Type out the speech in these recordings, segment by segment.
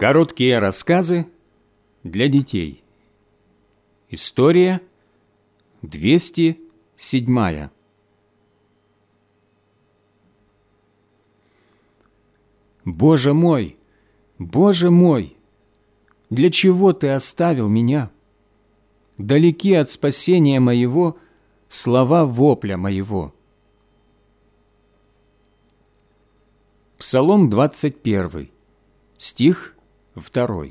Короткие рассказы для детей. История 207. Боже мой, Боже мой, для чего Ты оставил меня? Далеки от спасения моего слова вопля моего. Псалом 21, стих 2.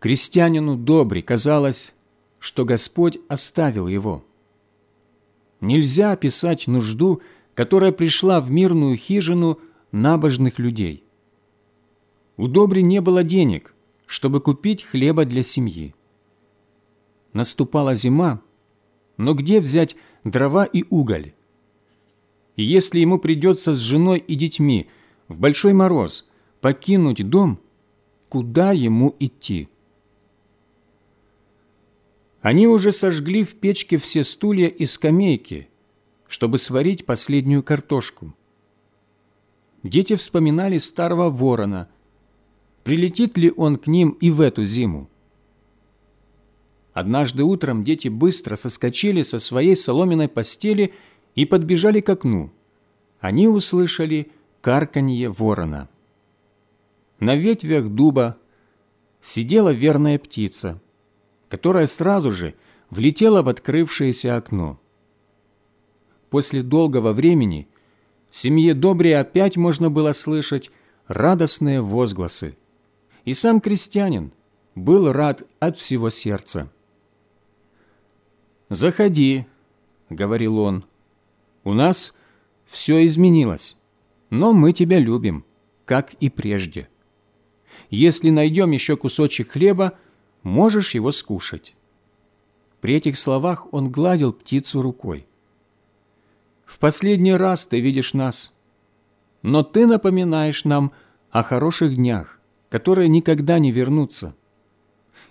Крестьянину добре казалось, что Господь оставил его. Нельзя описать нужду, которая пришла в мирную хижину набожных людей. У Добри не было денег, чтобы купить хлеба для семьи. Наступала зима, но где взять дрова и уголь? И если ему придется с женой и детьми – в большой мороз покинуть дом, куда ему идти? Они уже сожгли в печке все стулья и скамейки, чтобы сварить последнюю картошку. Дети вспоминали старого ворона. Прилетит ли он к ним и в эту зиму? Однажды утром дети быстро соскочили со своей соломенной постели и подбежали к окну. Они услышали карканье ворона. На ветвях дуба сидела верная птица, которая сразу же влетела в открывшееся окно. После долгого времени в семье Добри опять можно было слышать радостные возгласы, и сам крестьянин был рад от всего сердца. «Заходи», — говорил он, — «у нас все изменилось» но мы тебя любим, как и прежде. Если найдем еще кусочек хлеба, можешь его скушать». При этих словах он гладил птицу рукой. «В последний раз ты видишь нас, но ты напоминаешь нам о хороших днях, которые никогда не вернутся.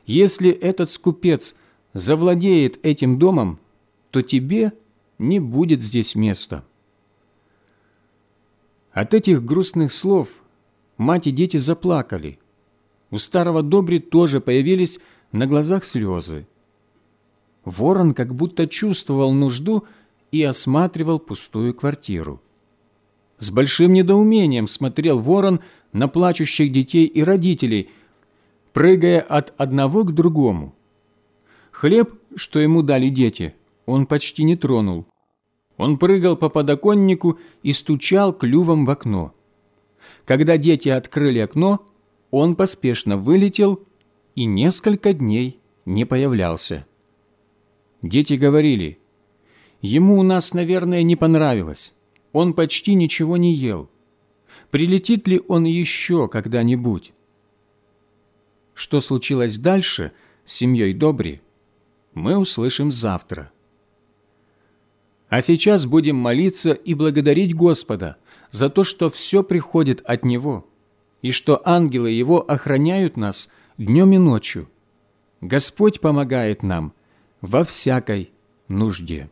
Если этот скупец завладеет этим домом, то тебе не будет здесь места». От этих грустных слов мать и дети заплакали. У старого Добри тоже появились на глазах слезы. Ворон как будто чувствовал нужду и осматривал пустую квартиру. С большим недоумением смотрел ворон на плачущих детей и родителей, прыгая от одного к другому. Хлеб, что ему дали дети, он почти не тронул. Он прыгал по подоконнику и стучал клювом в окно. Когда дети открыли окно, он поспешно вылетел и несколько дней не появлялся. Дети говорили, «Ему у нас, наверное, не понравилось. Он почти ничего не ел. Прилетит ли он еще когда-нибудь?» Что случилось дальше с семьей Добри, мы услышим завтра. А сейчас будем молиться и благодарить Господа за то, что все приходит от Него, и что ангелы Его охраняют нас днем и ночью. Господь помогает нам во всякой нужде.